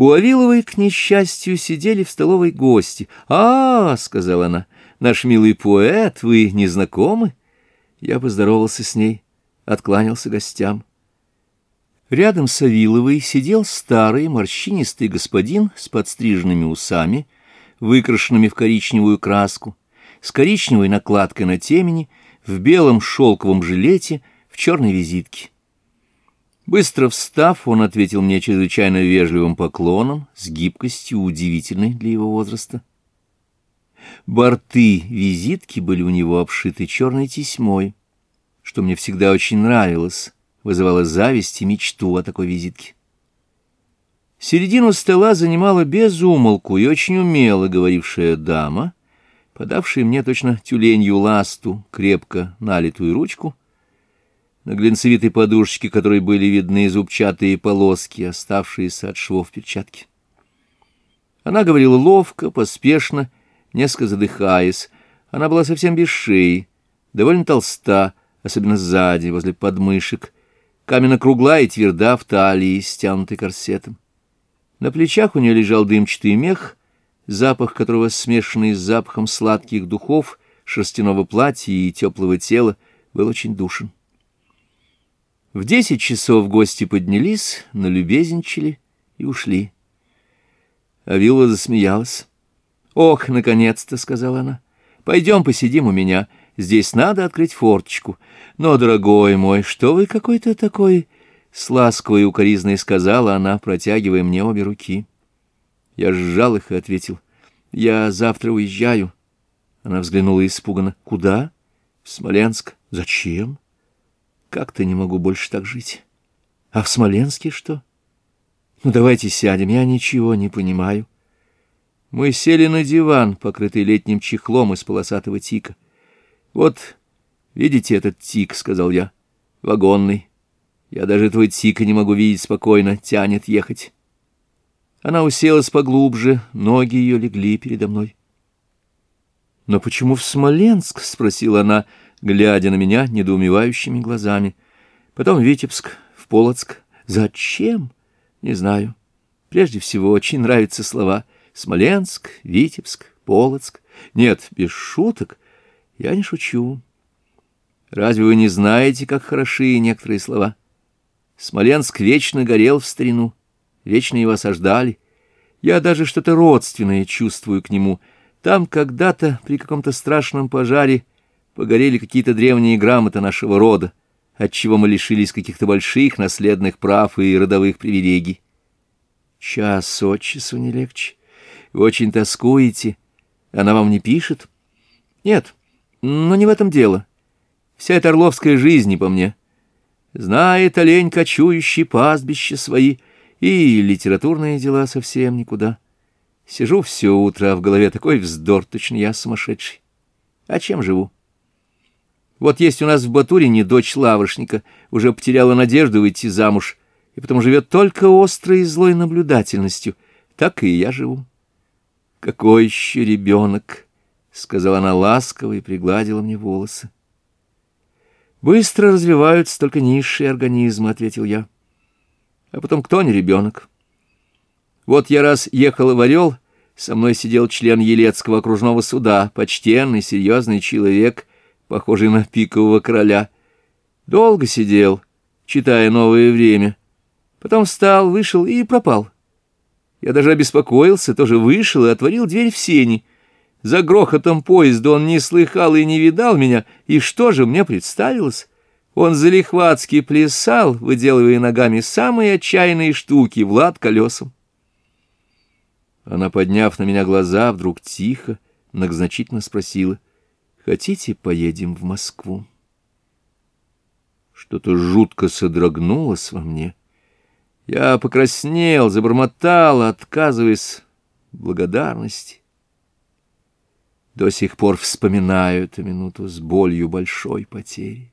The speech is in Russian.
У Авиловой, к несчастью, сидели в столовой гости. «А, — сказала она, — наш милый поэт, вы не знакомы?» Я поздоровался с ней, откланялся гостям. Рядом с Авиловой сидел старый морщинистый господин с подстриженными усами, выкрашенными в коричневую краску, с коричневой накладкой на темени, в белом шелковом жилете, в черной визитке. Быстро встав, он ответил мне чрезвычайно вежливым поклоном, с гибкостью удивительной для его возраста. Борты визитки были у него обшиты черной тесьмой, что мне всегда очень нравилось, вызывало зависть и мечту о такой визитке. Середину стола занимала безумолку и очень умело говорившая дама, подавшая мне точно тюленью ласту, крепко налитую ручку — на глинцевитой подушечке которой были видны зубчатые полоски, оставшиеся от швов перчатки. Она говорила ловко, поспешно, несколько задыхаясь. Она была совсем без шеи, довольно толста, особенно сзади, возле подмышек, каменно круглая и тверда в талии, стянутой корсетом. На плечах у нее лежал дымчатый мех, запах которого, смешанный с запахом сладких духов, шерстяного платья и теплого тела, был очень душен. В десять часов гости поднялись, налюбезничали и ушли. А Вилла засмеялась. «Ох, наконец-то!» — сказала она. «Пойдем посидим у меня. Здесь надо открыть форточку. Но, дорогой мой, что вы какой-то такой...» С ласковой укоризной сказала она, протягивая мне обе руки. Я сжал их и ответил. «Я завтра уезжаю». Она взглянула испуганно. «Куда?» «В Смоленск». «Зачем?» Как-то не могу больше так жить. А в Смоленске что? Ну, давайте сядем, я ничего не понимаю. Мы сели на диван, покрытый летним чехлом из полосатого тика. Вот, видите этот тик, — сказал я, — вагонный. Я даже твой тика не могу видеть спокойно, тянет ехать. Она уселась поглубже, ноги ее легли передо мной. — Но почему в Смоленск? — спросила она. — глядя на меня недоумевающими глазами. Потом в Витебск, в Полоцк. Зачем? Не знаю. Прежде всего, очень нравятся слова «Смоленск», «Витебск», «Полоцк». Нет, без шуток. Я не шучу. Разве вы не знаете, как хороши некоторые слова? Смоленск вечно горел в старину, вечно его осаждали. Я даже что-то родственное чувствую к нему. Там когда-то при каком-то страшном пожаре погорели какие-то древние грамоты нашего рода, отчего мы лишились каких-то больших наследных прав и родовых привилегий. Час от часу не легче. Вы очень тоскуете. Она вам не пишет? Нет, но не в этом дело. Вся эта орловская жизнь не по мне. Знает олень кочующий пастбище свои, и литературные дела совсем никуда. Сижу все утро, а в голове такой вздор, точно я сумасшедший. А чем живу? Вот есть у нас в Батурине дочь лавошника, уже потеряла надежду выйти замуж, и потому живет только острой и злой наблюдательностью. Так и я живу. — Какой еще ребенок! — сказала она ласково и пригладила мне волосы. — Быстро развиваются только низшие организмы, — ответил я. — А потом кто не ребенок? Вот я раз ехала в «Орел», со мной сидел член Елецкого окружного суда, почтенный, серьезный человек, похожий на пикового короля. Долго сидел, читая «Новое время». Потом встал, вышел и пропал. Я даже обеспокоился, тоже вышел и отворил дверь в сени. За грохотом поезда он не слыхал и не видал меня, и что же мне представилось? Он залихватски плясал, выделывая ногами самые отчаянные штуки, Влад колесом. Она, подняв на меня глаза, вдруг тихо, многозначительно спросила — Хотите, поедем в Москву? Что-то жутко содрогнулось во мне. Я покраснел, забормотал, отказываясь благодарности. До сих пор вспоминаю эту минуту с болью большой потери.